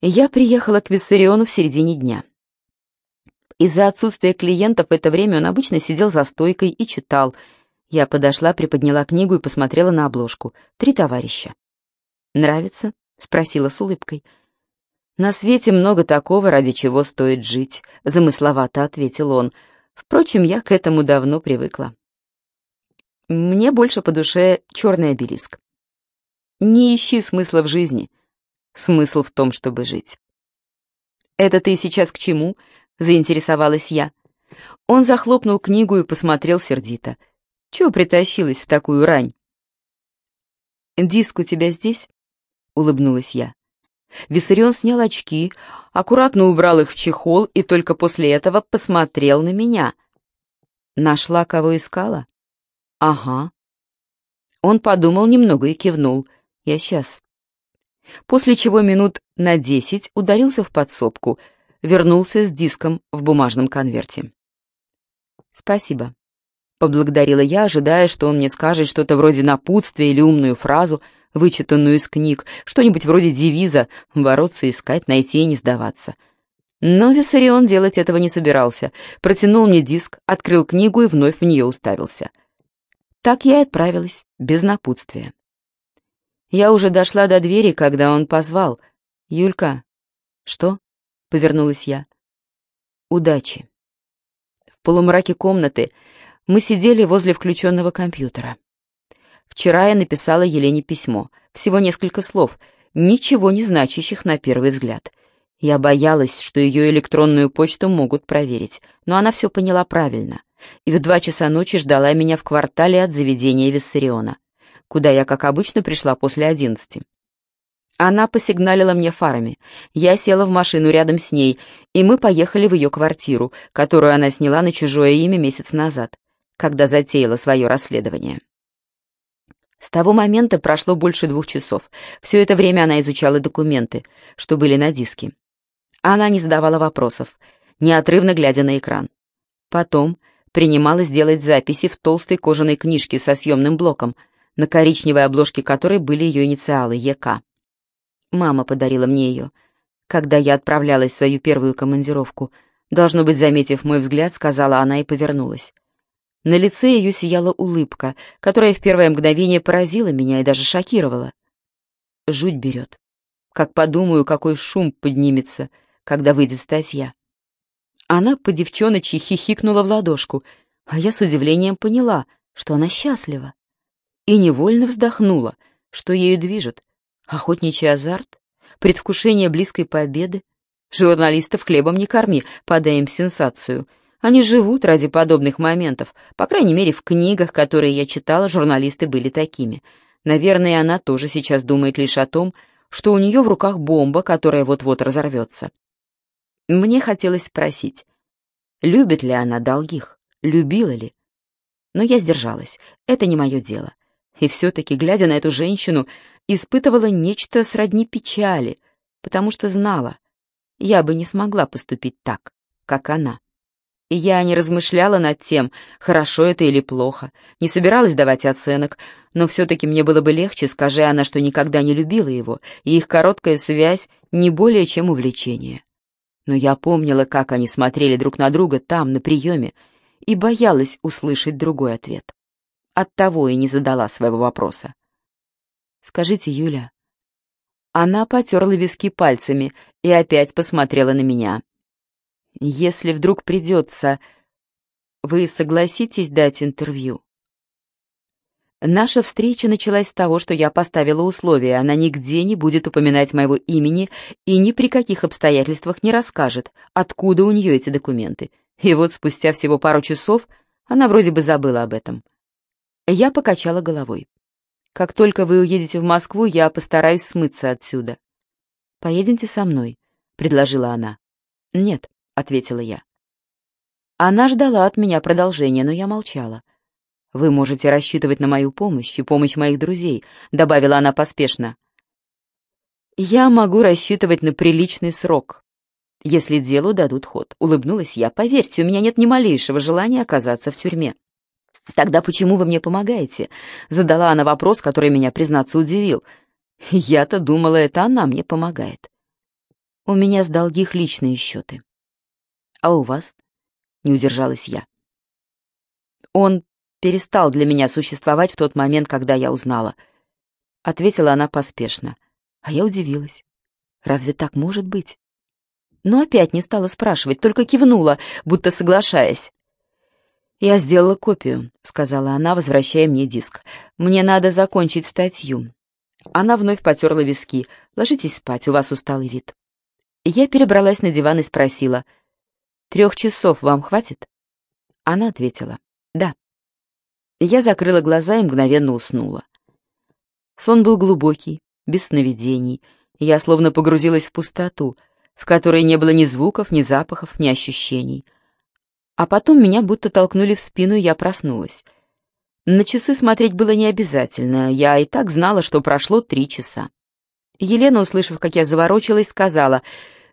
Я приехала к Виссариону в середине дня. Из-за отсутствия клиентов в это время он обычно сидел за стойкой и читал. Я подошла, приподняла книгу и посмотрела на обложку. «Три товарища». «Нравится?» — спросила с улыбкой. «На свете много такого, ради чего стоит жить», — замысловато ответил он. «Впрочем, я к этому давно привыкла». Мне больше по душе черный обелиск. Не ищи смысла в жизни. Смысл в том, чтобы жить. «Это ты сейчас к чему?» — заинтересовалась я. Он захлопнул книгу и посмотрел сердито. «Чего притащилась в такую рань?» «Диск у тебя здесь?» — улыбнулась я. Виссарион снял очки, аккуратно убрал их в чехол и только после этого посмотрел на меня. «Нашла, кого искала?» «Ага». Он подумал немного и кивнул. «Я сейчас». После чего минут на десять ударился в подсобку, вернулся с диском в бумажном конверте. «Спасибо», — поблагодарила я, ожидая, что он мне скажет что-то вроде напутствия или умную фразу — вычитанную из книг, что-нибудь вроде девиза «бороться, искать, найти и не сдаваться». Но Виссарион делать этого не собирался. Протянул мне диск, открыл книгу и вновь в нее уставился. Так я и отправилась, без напутствия. Я уже дошла до двери, когда он позвал. «Юлька». «Что?» — повернулась я. «Удачи». В полумраке комнаты мы сидели возле включенного компьютера. Вчера я написала Елене письмо. Всего несколько слов, ничего не значащих на первый взгляд. Я боялась, что ее электронную почту могут проверить, но она все поняла правильно. И в два часа ночи ждала меня в квартале от заведения Виссариона, куда я, как обычно, пришла после одиннадцати. Она посигналила мне фарами. Я села в машину рядом с ней, и мы поехали в ее квартиру, которую она сняла на чужое имя месяц назад, когда затеяла свое расследование. С того момента прошло больше двух часов. Все это время она изучала документы, что были на диске. Она не задавала вопросов, неотрывно глядя на экран. Потом принималась делать записи в толстой кожаной книжке со съемным блоком, на коричневой обложке которой были ее инициалы ЕК. Мама подарила мне ее, когда я отправлялась в свою первую командировку. Должно быть, заметив мой взгляд, сказала она и повернулась. На лице ее сияла улыбка, которая в первое мгновение поразила меня и даже шокировала. Жуть берет. Как подумаю, какой шум поднимется, когда выйдет статья. Она по девчоночи хихикнула в ладошку, а я с удивлением поняла, что она счастлива. И невольно вздохнула, что ею движет. Охотничий азарт, предвкушение близкой победы. Журналистов хлебом не корми, подаем сенсацию — они живут ради подобных моментов. По крайней мере, в книгах, которые я читала, журналисты были такими. Наверное, она тоже сейчас думает лишь о том, что у нее в руках бомба, которая вот-вот разорвется. Мне хотелось спросить, любит ли она долгих, любила ли? Но я сдержалась, это не мое дело. И все-таки, глядя на эту женщину, испытывала нечто сродни печали, потому что знала, я бы не смогла поступить так, как она. И я не размышляла над тем, хорошо это или плохо, не собиралась давать оценок, но все-таки мне было бы легче, скажи она, что никогда не любила его, и их короткая связь не более чем увлечение. Но я помнила, как они смотрели друг на друга там, на приеме, и боялась услышать другой ответ. Оттого и не задала своего вопроса. «Скажите, Юля...» Она потерла виски пальцами и опять посмотрела на меня. Если вдруг придется, вы согласитесь дать интервью? Наша встреча началась с того, что я поставила условие, она нигде не будет упоминать моего имени и ни при каких обстоятельствах не расскажет, откуда у нее эти документы. И вот спустя всего пару часов она вроде бы забыла об этом. Я покачала головой. Как только вы уедете в Москву, я постараюсь смыться отсюда. «Поедемте со мной», — предложила она. «Нет, ответила я. Она ждала от меня продолжения, но я молчала. «Вы можете рассчитывать на мою помощь и помощь моих друзей», — добавила она поспешно. «Я могу рассчитывать на приличный срок, если делу дадут ход», — улыбнулась я. «Поверьте, у меня нет ни малейшего желания оказаться в тюрьме». «Тогда почему вы мне помогаете?» — задала она вопрос, который меня, признаться, удивил. «Я-то думала, это она мне помогает». У меня с долгих личные счеты. А у вас? Не удержалась я. Он перестал для меня существовать в тот момент, когда я узнала. Ответила она поспешно. А я удивилась. Разве так может быть? Но опять не стала спрашивать, только кивнула, будто соглашаясь. «Я сделала копию», — сказала она, возвращая мне диск. «Мне надо закончить статью». Она вновь потерла виски. «Ложитесь спать, у вас усталый вид». Я перебралась на диван и спросила. «Трех часов вам хватит?» Она ответила. «Да». Я закрыла глаза и мгновенно уснула. Сон был глубокий, без сновидений. Я словно погрузилась в пустоту, в которой не было ни звуков, ни запахов, ни ощущений. А потом меня будто толкнули в спину, и я проснулась. На часы смотреть было не обязательно, я и так знала, что прошло три часа. Елена, услышав, как я заворочилась, сказала,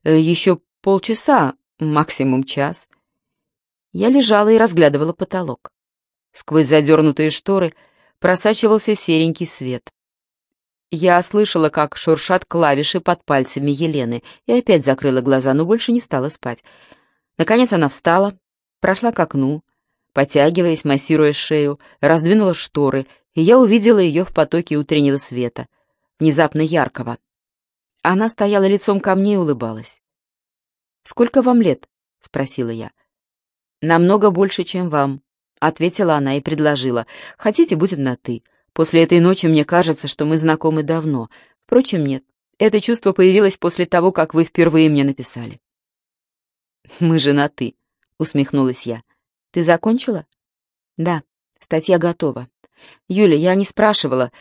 «Э, «Еще полчаса, максимум час». Я лежала и разглядывала потолок. Сквозь задернутые шторы просачивался серенький свет. Я слышала, как шуршат клавиши под пальцами Елены, и опять закрыла глаза, но больше не стала спать. Наконец она встала, прошла к окну, потягиваясь, массируя шею, раздвинула шторы, и я увидела ее в потоке утреннего света, внезапно яркого. Она стояла лицом ко мне и улыбалась. «Сколько вам лет?» — спросила я. «Намного больше, чем вам», — ответила она и предложила. «Хотите, будем на «ты». После этой ночи мне кажется, что мы знакомы давно. Впрочем, нет. Это чувство появилось после того, как вы впервые мне написали». «Мы женаты», — усмехнулась я. «Ты закончила?» «Да, статья готова. Юля, я не спрашивала,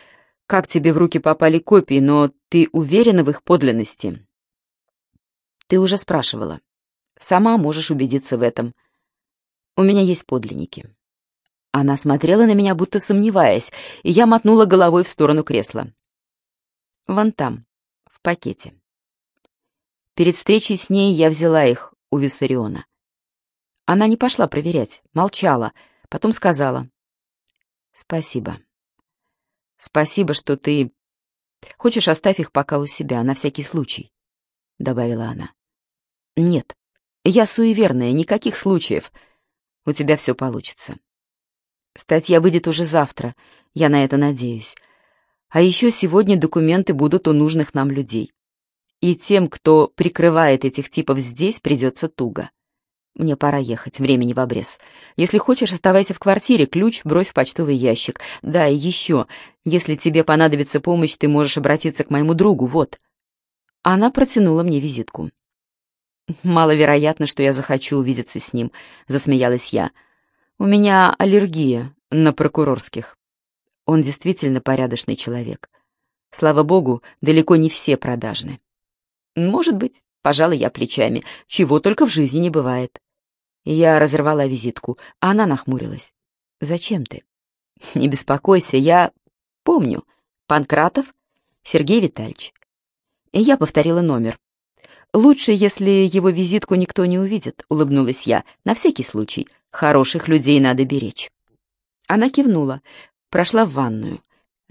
как тебе в руки попали копии, но ты уверена в их подлинности?» «Ты уже спрашивала. Сама можешь убедиться в этом. У меня есть подлинники». Она смотрела на меня, будто сомневаясь, и я мотнула головой в сторону кресла. «Вон там, в пакете». Перед встречей с ней я взяла их у Виссариона. Она не пошла проверять, молчала, потом сказала. «Спасибо. Спасибо, что ты... Хочешь, оставь их пока у себя, на всякий случай», — добавила она. «Нет, я суеверная, никаких случаев. У тебя все получится. Статья выйдет уже завтра, я на это надеюсь. А еще сегодня документы будут у нужных нам людей. И тем, кто прикрывает этих типов здесь, придется туго. Мне пора ехать, времени в обрез. Если хочешь, оставайся в квартире, ключ брось в почтовый ящик. Да, и еще, если тебе понадобится помощь, ты можешь обратиться к моему другу, вот. Она протянула мне визитку. «Маловероятно, что я захочу увидеться с ним», — засмеялась я. «У меня аллергия на прокурорских. Он действительно порядочный человек. Слава богу, далеко не все продажны». «Может быть», — пожалуй я плечами, — «чего только в жизни не бывает». Я разорвала визитку, а она нахмурилась. «Зачем ты?» «Не беспокойся, я помню. Панкратов Сергей Витальевич». И я повторила номер. «Лучше, если его визитку никто не увидит», — улыбнулась я. «На всякий случай. Хороших людей надо беречь». Она кивнула, прошла в ванную.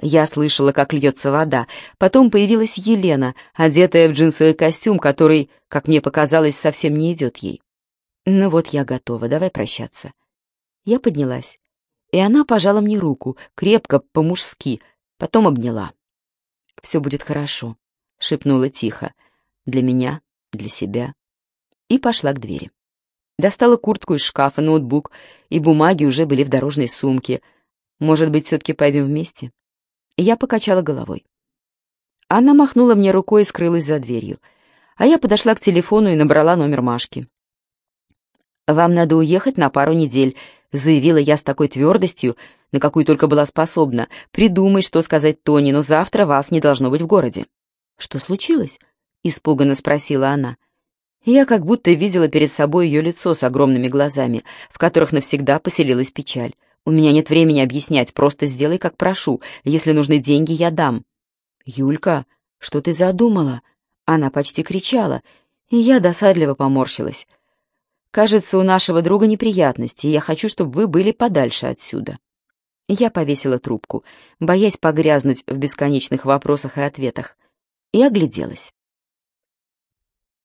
Я слышала, как льется вода. Потом появилась Елена, одетая в джинсовый костюм, который, как мне показалось, совсем не идет ей. «Ну вот я готова, давай прощаться». Я поднялась, и она пожала мне руку, крепко, по-мужски, потом обняла. «Все будет хорошо», — шепнула тихо. «Для меня, для себя». И пошла к двери. Достала куртку из шкафа, ноутбук, и бумаги уже были в дорожной сумке. «Может быть, все-таки пойдем вместе?» Я покачала головой. Она махнула мне рукой и скрылась за дверью. А я подошла к телефону и набрала номер Машки. «Вам надо уехать на пару недель», — заявила я с такой твердостью, на какую только была способна. «Придумай, что сказать Тони, но завтра вас не должно быть в городе». «Что случилось?» — испуганно спросила она. Я как будто видела перед собой ее лицо с огромными глазами, в которых навсегда поселилась печаль. «У меня нет времени объяснять, просто сделай, как прошу. Если нужны деньги, я дам». «Юлька, что ты задумала?» Она почти кричала, и я досадливо поморщилась. Кажется, у нашего друга неприятности, и я хочу, чтобы вы были подальше отсюда». Я повесила трубку, боясь погрязнуть в бесконечных вопросах и ответах, и огляделась.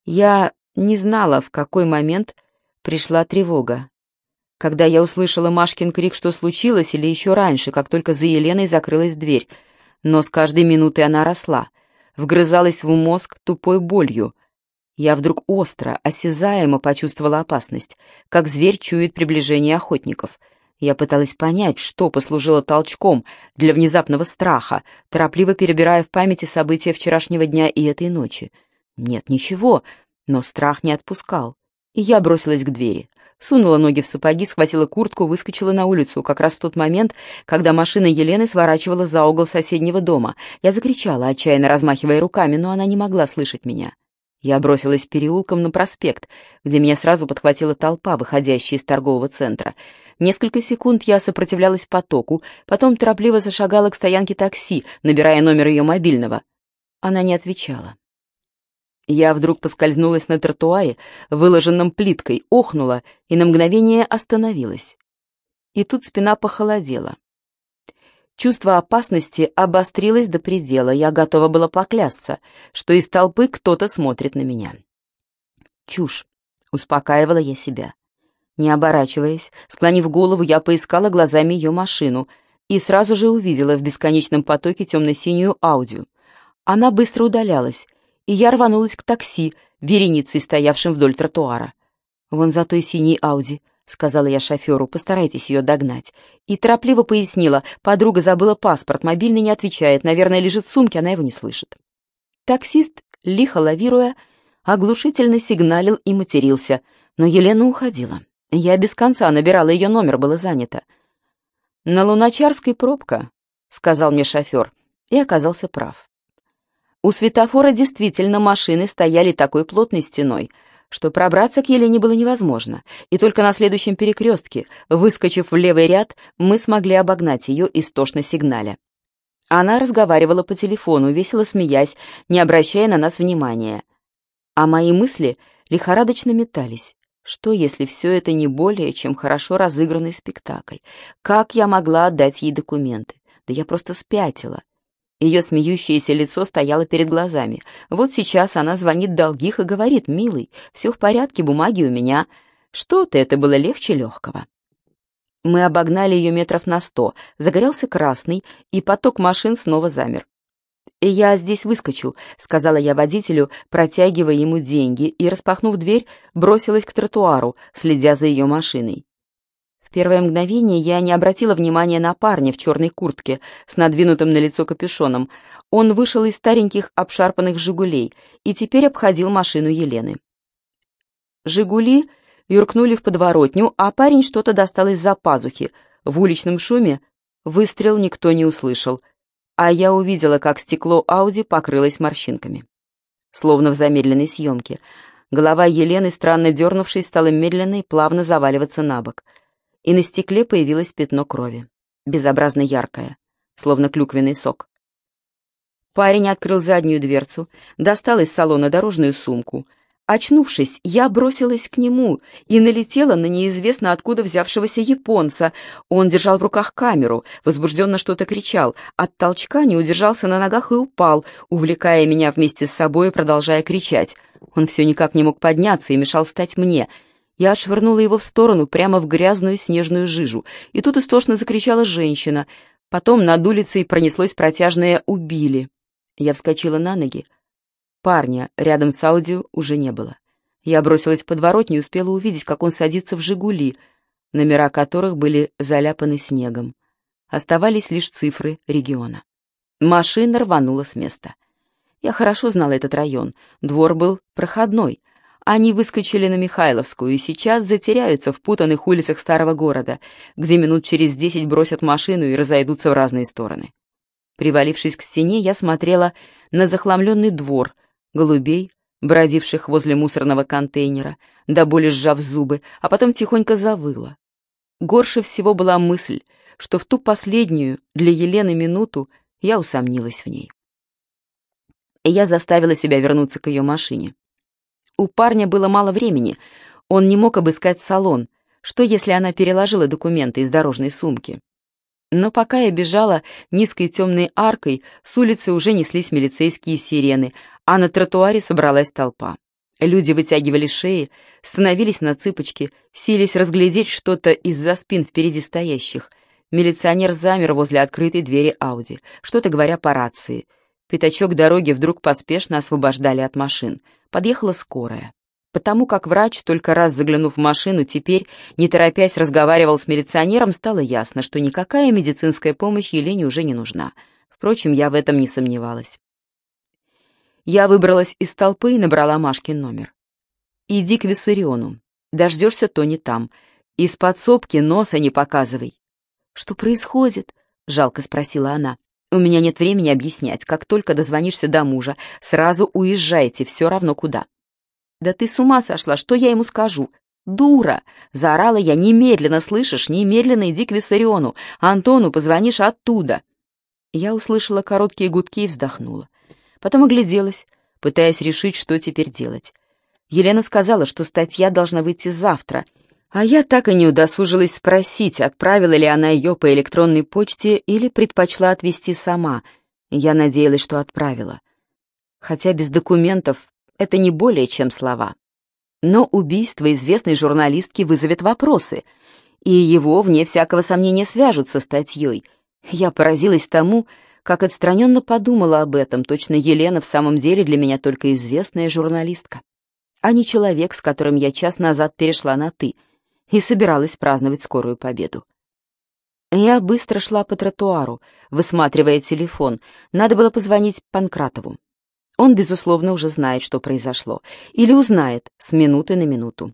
Я не знала, в какой момент пришла тревога. Когда я услышала Машкин крик, что случилось, или еще раньше, как только за Еленой закрылась дверь. Но с каждой минутой она росла, вгрызалась в мозг тупой болью. Я вдруг остро, осязаемо почувствовала опасность, как зверь чует приближение охотников. Я пыталась понять, что послужило толчком для внезапного страха, торопливо перебирая в памяти события вчерашнего дня и этой ночи. Нет, ничего, но страх не отпускал. И я бросилась к двери. Сунула ноги в сапоги, схватила куртку, выскочила на улицу, как раз в тот момент, когда машина Елены сворачивала за угол соседнего дома. Я закричала, отчаянно размахивая руками, но она не могла слышать меня. Я бросилась переулком на проспект, где меня сразу подхватила толпа, выходящая из торгового центра. Несколько секунд я сопротивлялась потоку, потом торопливо зашагала к стоянке такси, набирая номер ее мобильного. Она не отвечала. Я вдруг поскользнулась на тротуаре, выложенном плиткой, охнула и на мгновение остановилась. И тут спина похолодела. Чувство опасности обострилось до предела, я готова была поклясться, что из толпы кто-то смотрит на меня. Чушь, успокаивала я себя. Не оборачиваясь, склонив голову, я поискала глазами ее машину и сразу же увидела в бесконечном потоке темно-синюю аудио. Она быстро удалялась, и я рванулась к такси, вереницей, стоявшим вдоль тротуара. «Вон за той синей Ауди», — сказала я шоферу, — «постарайтесь ее догнать». И торопливо пояснила, подруга забыла паспорт, мобильный не отвечает, наверное, лежит в сумке, она его не слышит. Таксист, лихо лавируя, оглушительно сигналил и матерился, но Елена уходила. Я без конца набирала ее номер, было занято. «На Луначарской пробка», — сказал мне шофер, и оказался прав. У светофора действительно машины стояли такой плотной стеной, что пробраться к Елене было невозможно, и только на следующем перекрестке, выскочив в левый ряд, мы смогли обогнать ее истошно сигналя. Она разговаривала по телефону, весело смеясь, не обращая на нас внимания. А мои мысли лихорадочно метались. Что, если все это не более, чем хорошо разыгранный спектакль? Как я могла отдать ей документы? Да я просто спятила. Ее смеющееся лицо стояло перед глазами. Вот сейчас она звонит Долгих и говорит, «Милый, все в порядке, бумаги у меня». Что-то это было легче легкого. Мы обогнали ее метров на сто, загорелся красный, и поток машин снова замер. «Я здесь выскочу», — сказала я водителю, протягивая ему деньги, и, распахнув дверь, бросилась к тротуару, следя за ее машиной. Первое мгновение я не обратила внимания на парня в черной куртке с надвинутым на лицо капюшоном. Он вышел из стареньких обшарпанных «Жигулей» и теперь обходил машину Елены. «Жигули» юркнули в подворотню, а парень что-то достал из-за пазухи. В уличном шуме выстрел никто не услышал, а я увидела, как стекло Ауди покрылось морщинками. Словно в замедленной съемке. Голова Елены, странно дернувшись, стала медленно и плавно заваливаться на бок — и на стекле появилось пятно крови, безобразно яркое, словно клюквенный сок. Парень открыл заднюю дверцу, достал из салона дорожную сумку. Очнувшись, я бросилась к нему и налетела на неизвестно откуда взявшегося японца. Он держал в руках камеру, возбужденно что-то кричал. От толчка не удержался на ногах и упал, увлекая меня вместе с собой, продолжая кричать. Он все никак не мог подняться и мешал встать мне — я отшвырнула его в сторону, прямо в грязную снежную жижу, и тут истошно закричала женщина. Потом над улицей пронеслось протяжное «убили». Я вскочила на ноги. Парня рядом с аудио уже не было. Я бросилась в подворотню и успела увидеть, как он садится в «Жигули», номера которых были заляпаны снегом. Оставались лишь цифры региона. Машина рванула с места. Я хорошо знала этот район. Двор был проходной, они выскочили на Михайловскую и сейчас затеряются в путанных улицах старого города, где минут через десять бросят машину и разойдутся в разные стороны. Привалившись к стене, я смотрела на захламленный двор, голубей, бродивших возле мусорного контейнера, до боли сжав зубы, а потом тихонько завыла. Горше всего была мысль, что в ту последнюю для Елены минуту я усомнилась в ней. Я заставила себя вернуться к ее машине. У парня было мало времени. Он не мог обыскать салон. Что, если она переложила документы из дорожной сумки? Но пока я бежала низкой темной аркой, с улицы уже неслись милицейские сирены, а на тротуаре собралась толпа. Люди вытягивали шеи, становились на цыпочки, сились разглядеть что-то из-за спин впереди стоящих. Милиционер замер возле открытой двери Ауди, что-то говоря по рации. Пятачок дороги вдруг поспешно освобождали от машин. Подъехала скорая. Потому как врач, только раз заглянув в машину, теперь, не торопясь, разговаривал с милиционером, стало ясно, что никакая медицинская помощь Елене уже не нужна. Впрочем, я в этом не сомневалась. Я выбралась из толпы и набрала Машкин номер. «Иди к Виссариону. Дождешься Тони там. Из подсобки носа не показывай». «Что происходит?» — жалко спросила она. «У меня нет времени объяснять. Как только дозвонишься до мужа, сразу уезжайте, все равно куда». «Да ты с ума сошла, что я ему скажу?» «Дура!» — заорала я. «Немедленно, слышишь? Немедленно иди к Виссариону. Антону позвонишь оттуда». Я услышала короткие гудки и вздохнула. Потом огляделась, пытаясь решить, что теперь делать. Елена сказала, что статья должна выйти завтра, а я так и не удосужилась спросить, отправила ли она ее по электронной почте или предпочла отвезти сама. Я надеялась, что отправила. Хотя без документов это не более чем слова. Но убийство известной журналистки вызовет вопросы, и его, вне всякого сомнения, свяжут со статьей. Я поразилась тому, как отстраненно подумала об этом, точно Елена в самом деле для меня только известная журналистка, а не человек, с которым я час назад перешла на «ты» и собиралась праздновать скорую победу. Я быстро шла по тротуару, высматривая телефон. Надо было позвонить Панкратову. Он, безусловно, уже знает, что произошло. Или узнает с минуты на минуту.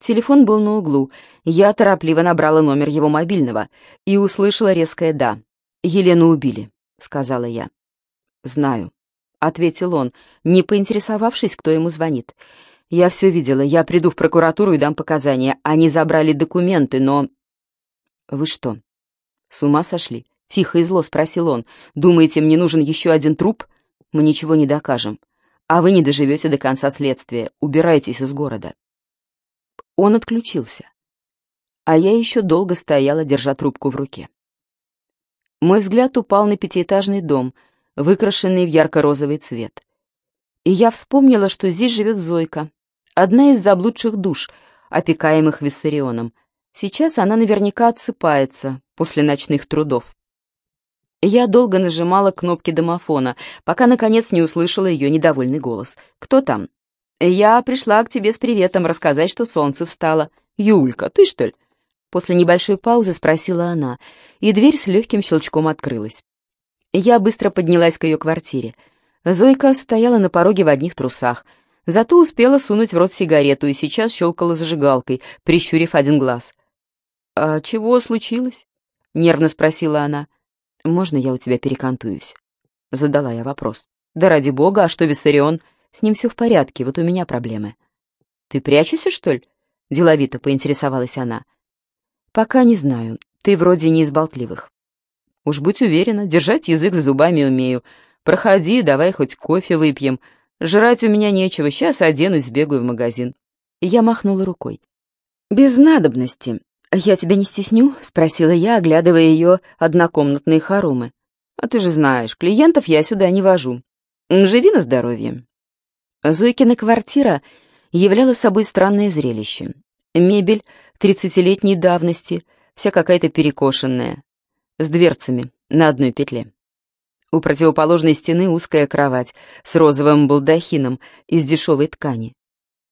Телефон был на углу. Я торопливо набрала номер его мобильного и услышала резкое «да». Елену убили. — сказала я. «Знаю», — ответил он, не поинтересовавшись, кто ему звонит. «Я все видела. Я приду в прокуратуру и дам показания. Они забрали документы, но...» «Вы что, с ума сошли?» — тихо и зло спросил он. «Думаете, мне нужен еще один труп? Мы ничего не докажем. А вы не доживете до конца следствия. Убирайтесь из города». Он отключился. А я еще долго стояла, держа трубку в руке. Мой взгляд упал на пятиэтажный дом, выкрашенный в ярко-розовый цвет. И я вспомнила, что здесь живет Зойка, одна из заблудших душ, опекаемых Виссарионом. Сейчас она наверняка отсыпается после ночных трудов. Я долго нажимала кнопки домофона, пока, наконец, не услышала ее недовольный голос. «Кто там?» «Я пришла к тебе с приветом рассказать, что солнце встало». «Юлька, ты что ли?» После небольшой паузы спросила она, и дверь с легким щелчком открылась. Я быстро поднялась к ее квартире. Зойка стояла на пороге в одних трусах, зато успела сунуть в рот сигарету и сейчас щелкала зажигалкой, прищурив один глаз. «А чего случилось?» — нервно спросила она. «Можно я у тебя перекантуюсь?» — задала я вопрос. «Да ради бога, а что Виссарион? С ним все в порядке, вот у меня проблемы». «Ты прячешься, что ли?» — деловито поинтересовалась она. «Пока не знаю. Ты вроде не из болтливых». «Уж будь уверена, держать язык за зубами умею. Проходи, давай хоть кофе выпьем. Жрать у меня нечего, сейчас оденусь, сбегаю в магазин». я махнула рукой. «Без надобности. Я тебя не стесню?» — спросила я, оглядывая ее однокомнатные хоромы. «А ты же знаешь, клиентов я сюда не вожу. Живи на здоровье». Зойкина квартира являла собой странное зрелище. Мебель тридцатилетней давности, вся какая-то перекошенная, с дверцами на одной петле. У противоположной стены узкая кровать с розовым балдахином из дешевой ткани.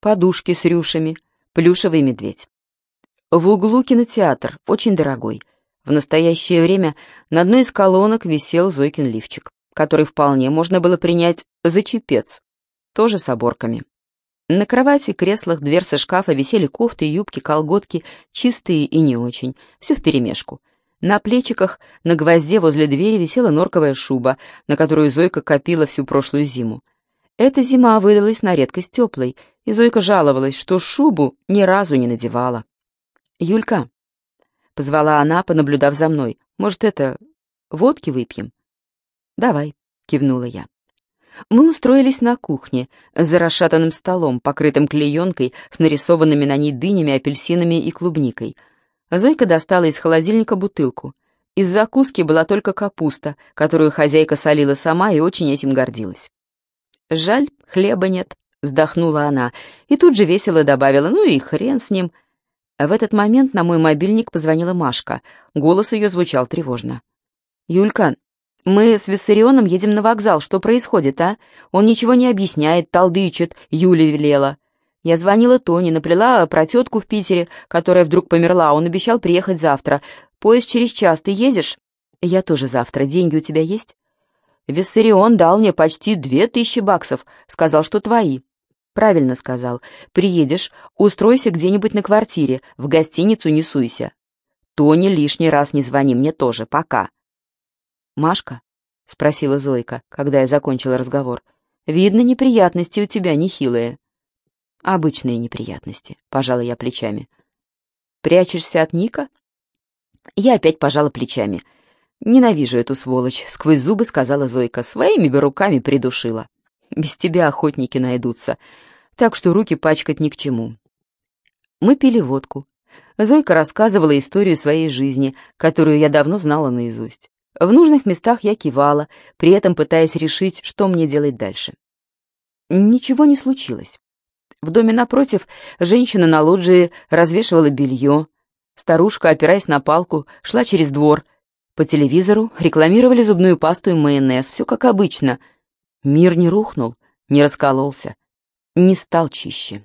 Подушки с рюшами, плюшевый медведь. В углу кинотеатр, очень дорогой. В настоящее время на одной из колонок висел Зойкин лифчик, который вполне можно было принять за чепец, тоже с оборками. На кровати, креслах, дверцы шкафа висели кофты, юбки, колготки, чистые и не очень, все вперемешку. На плечиках на гвозде возле двери висела норковая шуба, на которую Зойка копила всю прошлую зиму. Эта зима выдалась на редкость теплой, и Зойка жаловалась, что шубу ни разу не надевала. «Юлька», — позвала она, понаблюдав за мной, — «может, это, водки выпьем?» «Давай», — кивнула я. Мы устроились на кухне, за расшатанным столом, покрытым клеенкой, с нарисованными на ней дынями, апельсинами и клубникой. Зойка достала из холодильника бутылку. Из закуски была только капуста, которую хозяйка солила сама и очень этим гордилась. «Жаль, хлеба нет», вздохнула она, и тут же весело добавила, ну и хрен с ним. В этот момент на мой мобильник позвонила Машка. Голос ее звучал тревожно. «Юлька, мы с Виссарионом едем на вокзал. Что происходит, а? Он ничего не объясняет, толдычит, Юля велела. Я звонила Тоне, наплела про тетку в Питере, которая вдруг померла. Он обещал приехать завтра. Поезд через час. Ты едешь? Я тоже завтра. Деньги у тебя есть? Виссарион дал мне почти две тысячи баксов. Сказал, что твои. Правильно сказал. Приедешь, устройся где-нибудь на квартире, в гостиницу не суйся. Тони лишний раз не звони, мне тоже, пока. Машка? — спросила Зойка, когда я закончила разговор. «Видно, неприятности у тебя нехилые». «Обычные неприятности», — пожала я плечами. «Прячешься от Ника?» Я опять пожала плечами. «Ненавижу эту сволочь», — сквозь зубы сказала Зойка. «Своими бы руками придушила. Без тебя охотники найдутся так что руки пачкать ни к чему. Мы пили водку. Зойка рассказывала историю своей жизни, которую я давно знала наизусть. В нужных местах я кивала, при этом пытаясь решить, что мне делать дальше. Ничего не случилось. В доме напротив женщина на лоджии развешивала белье. Старушка, опираясь на палку, шла через двор. По телевизору рекламировали зубную пасту и майонез, все как обычно. Мир не рухнул, не раскололся не стал чище.